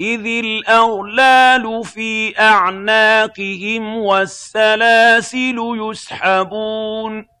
إِذِ الْأَغْلَالُ فِي أَعْنَاقِهِمْ وَالسَّلَاسِلُ يُسْحَبُونَ